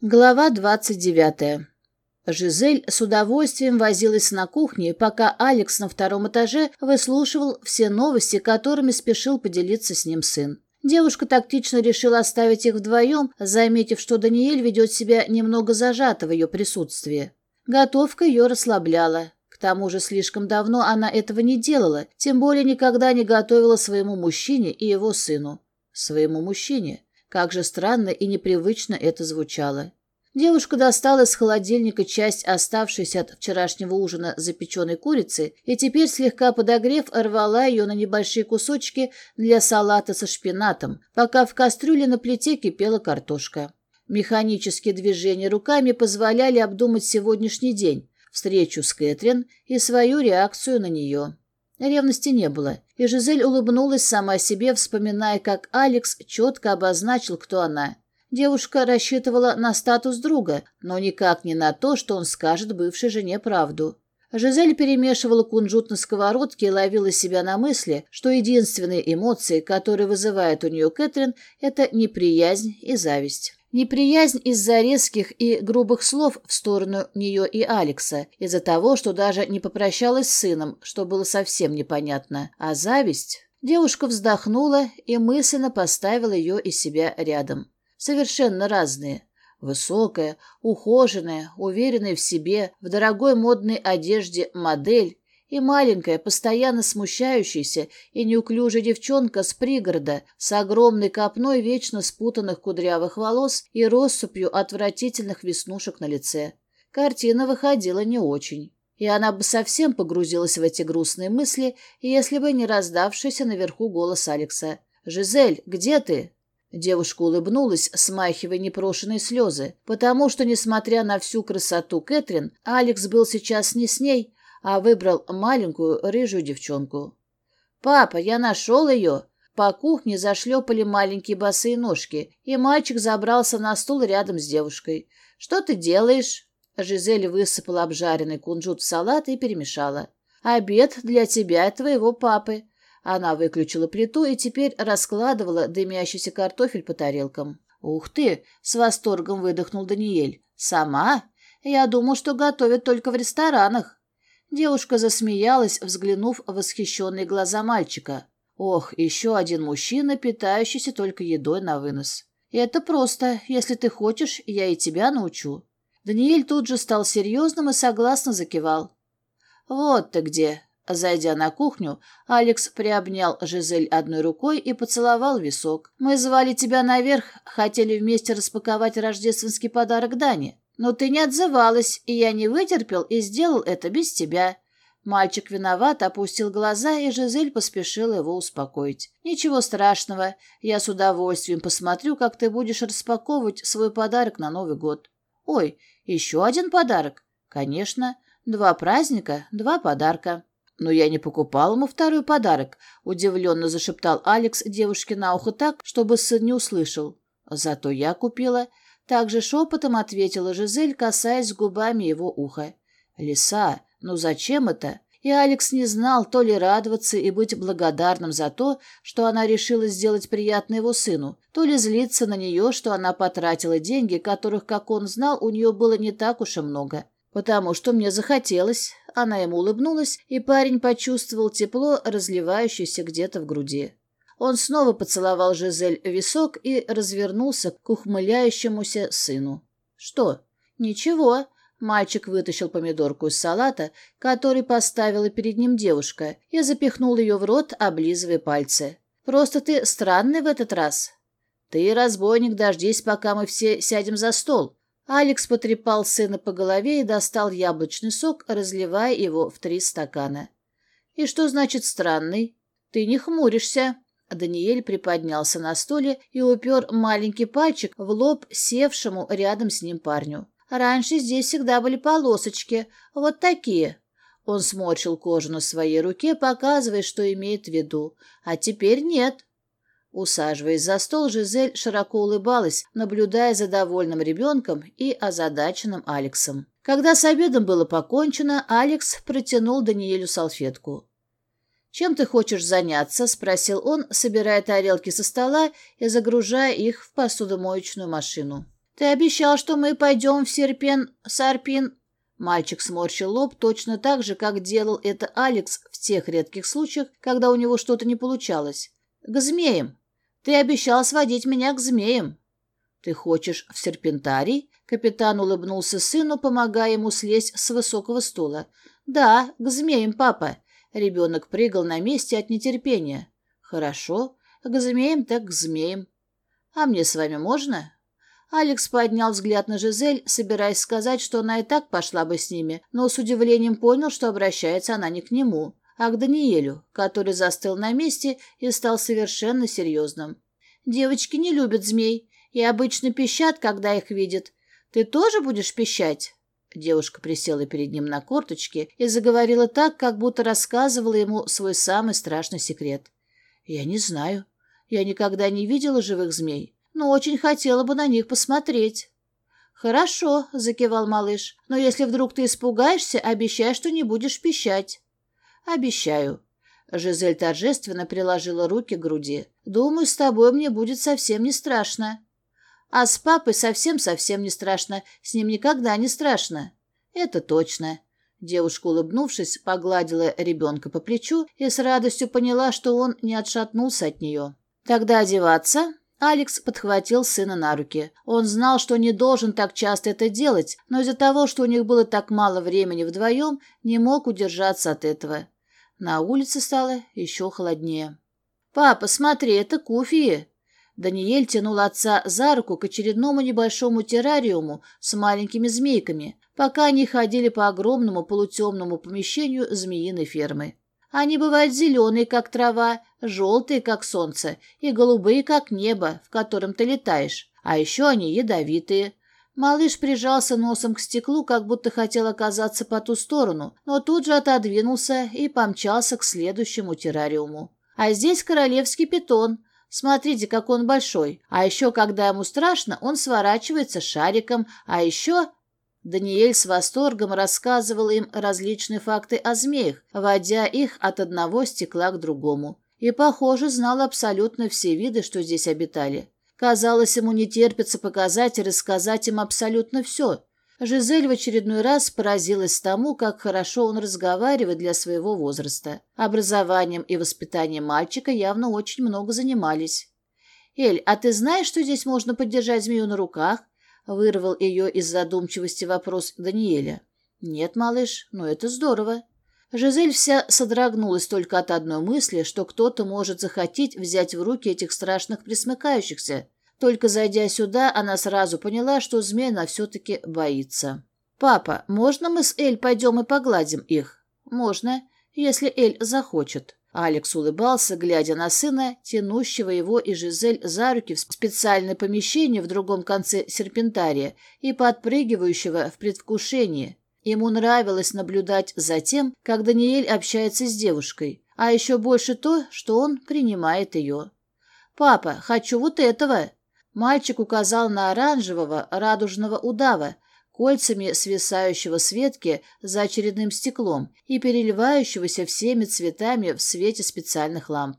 Глава 29. Жизель с удовольствием возилась на кухне, пока Алекс на втором этаже выслушивал все новости, которыми спешил поделиться с ним сын. Девушка тактично решила оставить их вдвоем, заметив, что Даниэль ведет себя немного зажато в ее присутствии. Готовка ее расслабляла. К тому же слишком давно она этого не делала, тем более никогда не готовила своему мужчине и его сыну. Своему мужчине. Как же странно и непривычно это звучало. Девушка достала из холодильника часть оставшейся от вчерашнего ужина запеченной курицы и теперь, слегка подогрев, рвала ее на небольшие кусочки для салата со шпинатом, пока в кастрюле на плите кипела картошка. Механические движения руками позволяли обдумать сегодняшний день, встречу с Кэтрин и свою реакцию на нее. Ревности не было и Жизель улыбнулась сама себе, вспоминая, как Алекс четко обозначил, кто она. Девушка рассчитывала на статус друга, но никак не на то, что он скажет бывшей жене правду. Жизель перемешивала кунжут на сковородке и ловила себя на мысли, что единственные эмоции, которые вызывает у нее Кэтрин, это неприязнь и зависть. Неприязнь из-за резких и грубых слов в сторону нее и Алекса, из-за того, что даже не попрощалась с сыном, что было совсем непонятно, а зависть... Девушка вздохнула и мысленно поставила ее и себя рядом. Совершенно разные. Высокая, ухоженная, уверенная в себе, в дорогой модной одежде модель и маленькая, постоянно смущающаяся и неуклюжая девчонка с пригорода, с огромной копной вечно спутанных кудрявых волос и россыпью отвратительных веснушек на лице. Картина выходила не очень. И она бы совсем погрузилась в эти грустные мысли, если бы не раздавшийся наверху голос Алекса. «Жизель, где ты?» Девушка улыбнулась, смахивая непрошенные слезы, потому что, несмотря на всю красоту Кэтрин, Алекс был сейчас не с ней, а выбрал маленькую рыжую девчонку. «Папа, я нашел ее!» По кухне зашлепали маленькие босые ножки, и мальчик забрался на стул рядом с девушкой. «Что ты делаешь?» Жизель высыпала обжаренный кунжут в салат и перемешала. «Обед для тебя и твоего папы». Она выключила плиту и теперь раскладывала дымящийся картофель по тарелкам. «Ух ты!» — с восторгом выдохнул Даниэль. «Сама? Я думал, что готовят только в ресторанах». Девушка засмеялась, взглянув в восхищенные глаза мальчика. «Ох, еще один мужчина, питающийся только едой на вынос. Это просто. Если ты хочешь, я и тебя научу». Даниэль тут же стал серьезным и согласно закивал. «Вот ты где!» Зайдя на кухню, Алекс приобнял Жизель одной рукой и поцеловал висок. «Мы звали тебя наверх, хотели вместе распаковать рождественский подарок Дане но ты не отзывалась, и я не вытерпел и сделал это без тебя». Мальчик виноват, опустил глаза, и Жизель поспешила его успокоить. «Ничего страшного. Я с удовольствием посмотрю, как ты будешь распаковывать свой подарок на Новый год». «Ой, еще один подарок?» «Конечно. Два праздника, два подарка». «Но я не покупал ему второй подарок», — удивленно зашептал Алекс девушке на ухо так, чтобы сын не услышал. «Зато я купила. Также шепотом ответила Жизель, касаясь губами его уха. «Лиса, ну зачем это?» И Алекс не знал то ли радоваться и быть благодарным за то, что она решила сделать приятно его сыну, то ли злиться на нее, что она потратила деньги, которых, как он знал, у нее было не так уж и много. «Потому что мне захотелось», — она ему улыбнулась, и парень почувствовал тепло, разливающееся где-то в груди. Он снова поцеловал Жизель висок и развернулся к ухмыляющемуся сыну. «Что?» «Ничего». Мальчик вытащил помидорку из салата, который поставила перед ним девушка, и запихнул ее в рот, облизывая пальцы. «Просто ты странный в этот раз». «Ты, разбойник, дождись, пока мы все сядем за стол». Алекс потрепал сына по голове и достал яблочный сок, разливая его в три стакана. «И что значит странный? Ты не хмуришься». Даниэль приподнялся на стуле и упер маленький пальчик в лоб севшему рядом с ним парню. «Раньше здесь всегда были полосочки, вот такие». Он сморщил кожу на своей руке, показывая, что имеет в виду. «А теперь нет». Усаживаясь за стол, Жизель широко улыбалась, наблюдая за довольным ребенком и озадаченным Алексом. Когда с обедом было покончено, Алекс протянул Даниэлю салфетку. «Чем ты хочешь заняться?» – спросил он, собирая тарелки со стола и загружая их в посудомоечную машину. «Ты обещал, что мы пойдем в Серпен... Сарпин...» Мальчик сморщил лоб точно так же, как делал это Алекс в тех редких случаях, когда у него что-то не получалось. «К змеям. Ты обещал сводить меня к змеям». «Ты хочешь в серпентарий?» Капитан улыбнулся сыну, помогая ему слезть с высокого стула. «Да, к змеям, папа. Ребенок прыгал на месте от нетерпения. «Хорошо, к змеям так к змеям». «А мне с вами можно?» Алекс поднял взгляд на Жизель, собираясь сказать, что она и так пошла бы с ними, но с удивлением понял, что обращается она не к нему, а к Даниэлю, который застыл на месте и стал совершенно серьезным. «Девочки не любят змей и обычно пищат, когда их видят. Ты тоже будешь пищать?» Девушка присела перед ним на корточки и заговорила так, как будто рассказывала ему свой самый страшный секрет. «Я не знаю. Я никогда не видела живых змей, но очень хотела бы на них посмотреть». «Хорошо», — закивал малыш, — «но если вдруг ты испугаешься, обещай, что не будешь пищать». «Обещаю», Жизель торжественно приложила руки к груди. «Думаю, с тобой мне будет совсем не страшно». А с папой совсем-совсем не страшно, с ним никогда не страшно. Это точно. Девушка, улыбнувшись, погладила ребенка по плечу и с радостью поняла, что он не отшатнулся от нее. Тогда одеваться? Алекс подхватил сына на руки. Он знал, что не должен так часто это делать, но из-за того, что у них было так мало времени вдвоем, не мог удержаться от этого. На улице стало еще холоднее. «Папа, смотри, это куфии!» Даниэль тянул отца за руку к очередному небольшому террариуму с маленькими змейками, пока они ходили по огромному полутемному помещению змеиной фермы. Они бывают зеленые, как трава, желтые, как солнце, и голубые, как небо, в котором ты летаешь. А еще они ядовитые. Малыш прижался носом к стеклу, как будто хотел оказаться по ту сторону, но тут же отодвинулся и помчался к следующему террариуму. А здесь королевский питон, Смотрите, как он большой. А еще, когда ему страшно, он сворачивается шариком, а еще...» Даниэль с восторгом рассказывал им различные факты о змеях, водя их от одного стекла к другому. И, похоже, знал абсолютно все виды, что здесь обитали. Казалось, ему не терпится показать и рассказать им абсолютно все. Жизель в очередной раз поразилась тому, как хорошо он разговаривает для своего возраста. Образованием и воспитанием мальчика явно очень много занимались. «Эль, а ты знаешь, что здесь можно поддержать змею на руках?» – вырвал ее из задумчивости вопрос Даниэля. «Нет, малыш, но это здорово». Жизель вся содрогнулась только от одной мысли, что кто-то может захотеть взять в руки этих страшных пресмыкающихся – только зайдя сюда, она сразу поняла, что змена все-таки боится. «Папа, можно мы с Эль пойдем и погладим их?» «Можно, если Эль захочет». Алекс улыбался, глядя на сына, тянущего его и Жизель за руки в специальное помещение в другом конце серпентария и подпрыгивающего в предвкушении. Ему нравилось наблюдать за тем, как Даниэль общается с девушкой, а еще больше то, что он принимает ее. «Папа, хочу вот этого!» Мальчик указал на оранжевого, радужного удава, кольцами свисающего с ветки за очередным стеклом и переливающегося всеми цветами в свете специальных ламп.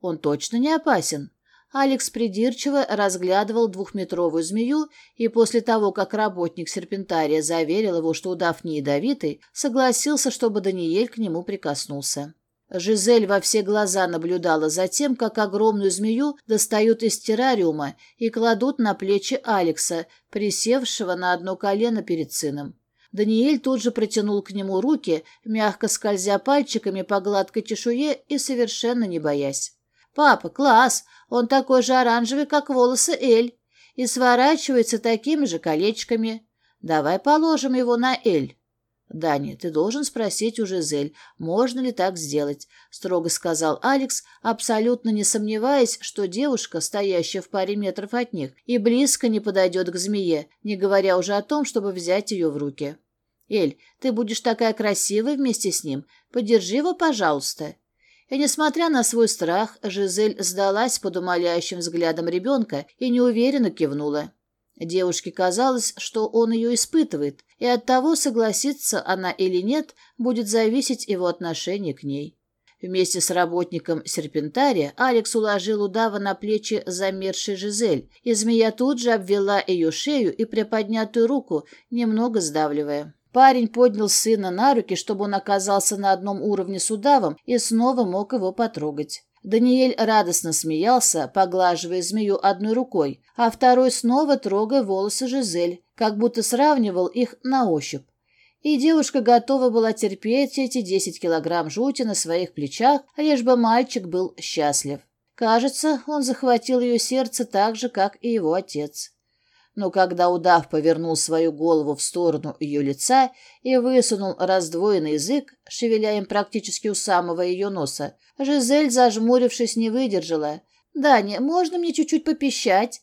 Он точно не опасен. Алекс придирчиво разглядывал двухметровую змею, и после того, как работник серпентария заверил его, что удав не ядовитый, согласился, чтобы Даниэль к нему прикоснулся. Жизель во все глаза наблюдала за тем, как огромную змею достают из террариума и кладут на плечи Алекса, присевшего на одно колено перед сыном. Даниэль тут же протянул к нему руки, мягко скользя пальчиками по гладкой чешуе и совершенно не боясь. «Папа, класс! Он такой же оранжевый, как волосы Эль, и сворачивается такими же колечками. Давай положим его на Эль». «Дани, ты должен спросить у Жизель, можно ли так сделать», — строго сказал Алекс, абсолютно не сомневаясь, что девушка, стоящая в паре метров от них, и близко не подойдет к змее, не говоря уже о том, чтобы взять ее в руки. «Эль, ты будешь такая красивая вместе с ним. Подержи его, пожалуйста». И, несмотря на свой страх, Жизель сдалась под умоляющим взглядом ребенка и неуверенно кивнула. Девушке казалось, что он ее испытывает, и от того, согласится она или нет, будет зависеть его отношение к ней. Вместе с работником серпентария Алекс уложил удава на плечи замерзшей Жизель, и змея тут же обвела ее шею и приподнятую руку, немного сдавливая. Парень поднял сына на руки, чтобы он оказался на одном уровне с удавом и снова мог его потрогать. Даниэль радостно смеялся, поглаживая змею одной рукой, а второй снова трогая волосы Жизель, как будто сравнивал их на ощупь. И девушка готова была терпеть эти десять килограмм жути на своих плечах, лишь бы мальчик был счастлив. Кажется, он захватил ее сердце так же, как и его отец. Но когда удав повернул свою голову в сторону ее лица и высунул раздвоенный язык, шевеля им практически у самого ее носа, Жизель, зажмурившись, не выдержала. «Даня, можно мне чуть-чуть попищать?»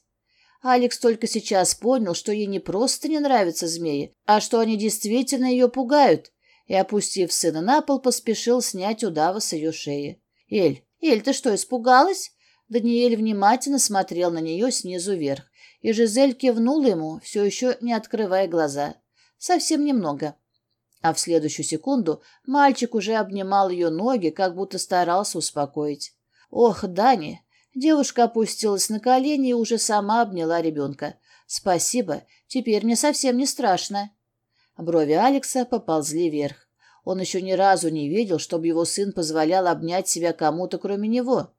Алекс только сейчас понял, что ей не просто не нравятся змеи, а что они действительно ее пугают, и, опустив сына на пол, поспешил снять удава с ее шеи. «Эль, Эль, ты что, испугалась?» Даниэль внимательно смотрел на нее снизу вверх. И Жизель кивнул ему, все еще не открывая глаза. Совсем немного. А в следующую секунду мальчик уже обнимал ее ноги, как будто старался успокоить. «Ох, Дани!» Девушка опустилась на колени и уже сама обняла ребенка. «Спасибо, теперь мне совсем не страшно». Брови Алекса поползли вверх. Он еще ни разу не видел, чтобы его сын позволял обнять себя кому-то, кроме него.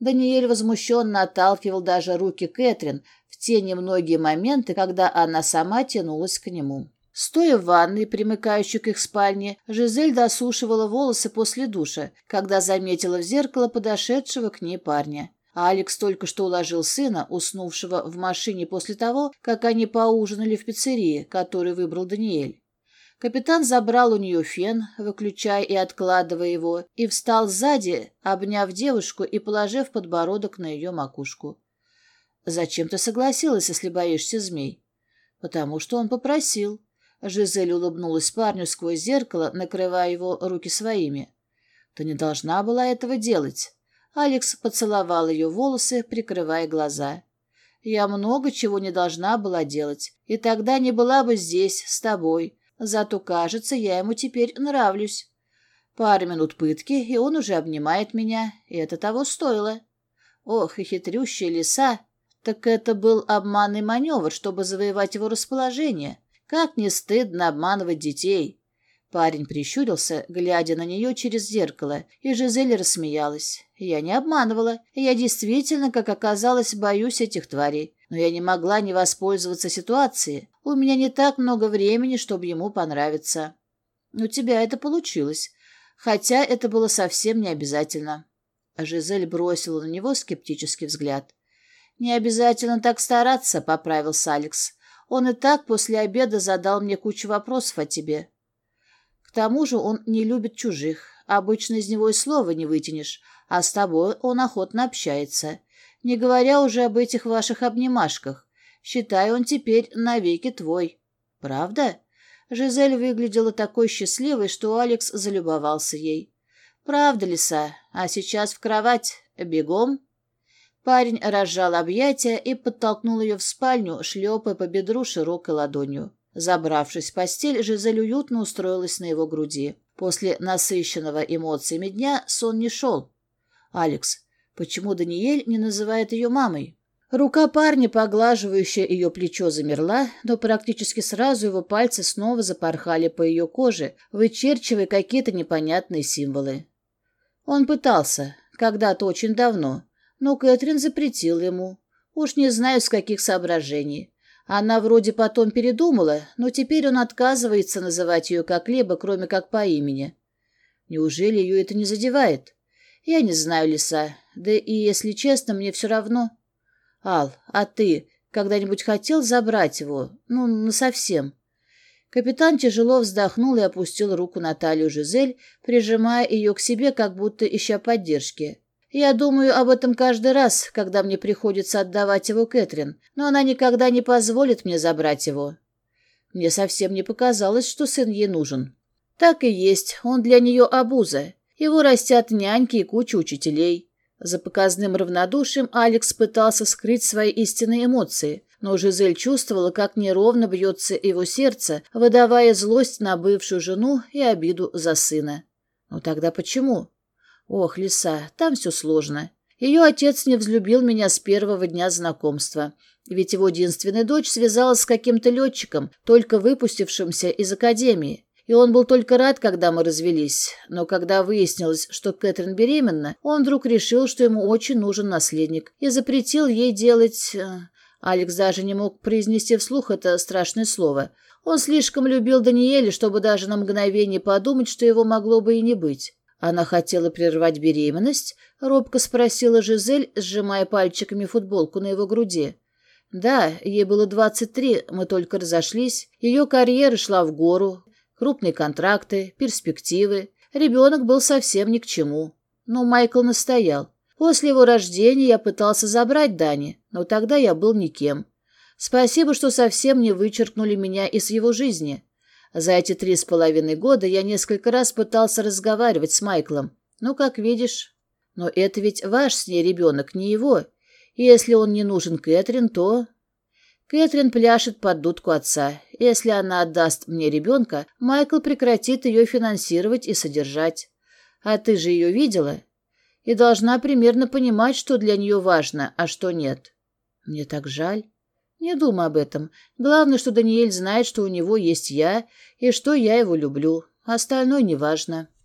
Даниэль возмущенно отталкивал даже руки Кэтрин в те немногие моменты, когда она сама тянулась к нему. Стоя в ванной, примыкающей к их спальне, Жизель досушивала волосы после душа, когда заметила в зеркало подошедшего к ней парня. А Алекс только что уложил сына, уснувшего в машине после того, как они поужинали в пиццерии, которую выбрал Даниэль. Капитан забрал у нее фен, выключая и откладывая его, и встал сзади, обняв девушку и положив подбородок на ее макушку. «Зачем ты согласилась, если боишься змей?» «Потому что он попросил». Жизель улыбнулась парню сквозь зеркало, накрывая его руки своими. «Ты не должна была этого делать». Алекс поцеловал ее волосы, прикрывая глаза. «Я много чего не должна была делать, и тогда не была бы здесь, с тобой» Зато, кажется, я ему теперь нравлюсь. Пару минут пытки, и он уже обнимает меня, и это того стоило. Ох, и хитрющая лиса! Так это был обманный маневр, чтобы завоевать его расположение. Как не стыдно обманывать детей! Парень прищурился, глядя на нее через зеркало, и Жизель рассмеялась. Я не обманывала. Я действительно, как оказалось, боюсь этих тварей но я не могла не воспользоваться ситуацией. У меня не так много времени, чтобы ему понравиться. Ну, у тебя это получилось, хотя это было совсем не обязательно. А Жизель бросила на него скептический взгляд. «Не обязательно так стараться», — поправился Алекс. «Он и так после обеда задал мне кучу вопросов о тебе. К тому же он не любит чужих. Обычно из него и слова не вытянешь, а с тобой он охотно общается не говоря уже об этих ваших обнимашках. Считай, он теперь навеки твой. Правда? Жизель выглядела такой счастливой, что Алекс залюбовался ей. Правда, лиса, а сейчас в кровать. Бегом. Парень разжал объятия и подтолкнул ее в спальню, шлепая по бедру широкой ладонью. Забравшись в постель, Жизель уютно устроилась на его груди. После насыщенного эмоциями дня сон не шел. «Алекс, Почему Даниэль не называет ее мамой? Рука парня, поглаживающая ее плечо, замерла, но практически сразу его пальцы снова запорхали по ее коже, вычерчивая какие-то непонятные символы. Он пытался, когда-то очень давно, но Кэтрин запретил ему. Уж не знаю, с каких соображений. Она вроде потом передумала, но теперь он отказывается называть ее как-либо, кроме как по имени. Неужели ее это не задевает? Я не знаю, Лиса. Да и, если честно, мне все равно. Ал, а ты когда-нибудь хотел забрать его? Ну, совсем. Капитан тяжело вздохнул и опустил руку на талию Жизель, прижимая ее к себе, как будто ища поддержки. Я думаю об этом каждый раз, когда мне приходится отдавать его Кэтрин, но она никогда не позволит мне забрать его. Мне совсем не показалось, что сын ей нужен. Так и есть, он для нее обуза. Его растят няньки и куча учителей. За показным равнодушием Алекс пытался скрыть свои истинные эмоции, но Жизель чувствовала, как неровно бьется его сердце, выдавая злость на бывшую жену и обиду за сына. Но тогда почему? Ох, лиса, там все сложно. Ее отец не взлюбил меня с первого дня знакомства. Ведь его единственная дочь связалась с каким-то летчиком, только выпустившимся из академии. И он был только рад, когда мы развелись. Но когда выяснилось, что Кэтрин беременна, он вдруг решил, что ему очень нужен наследник. Я запретил ей делать... Э, Алекс даже не мог произнести вслух это страшное слово. Он слишком любил Даниэля, чтобы даже на мгновение подумать, что его могло бы и не быть. Она хотела прервать беременность? Робко спросила Жизель, сжимая пальчиками футболку на его груди. Да, ей было 23, мы только разошлись. Ее карьера шла в гору, крупные контракты, перспективы. Ребенок был совсем ни к чему. Но Майкл настоял. После его рождения я пытался забрать Дани, но тогда я был никем. Спасибо, что совсем не вычеркнули меня из его жизни. За эти три с половиной года я несколько раз пытался разговаривать с Майклом. Ну, как видишь. Но это ведь ваш с ней ребенок, не его. И если он не нужен Кэтрин, то... Кэтрин пляшет под дудку отца. Если она отдаст мне ребенка, Майкл прекратит ее финансировать и содержать. А ты же ее видела? И должна примерно понимать, что для нее важно, а что нет. Мне так жаль. Не думай об этом. Главное, что Даниэль знает, что у него есть я, и что я его люблю. Остальное неважно.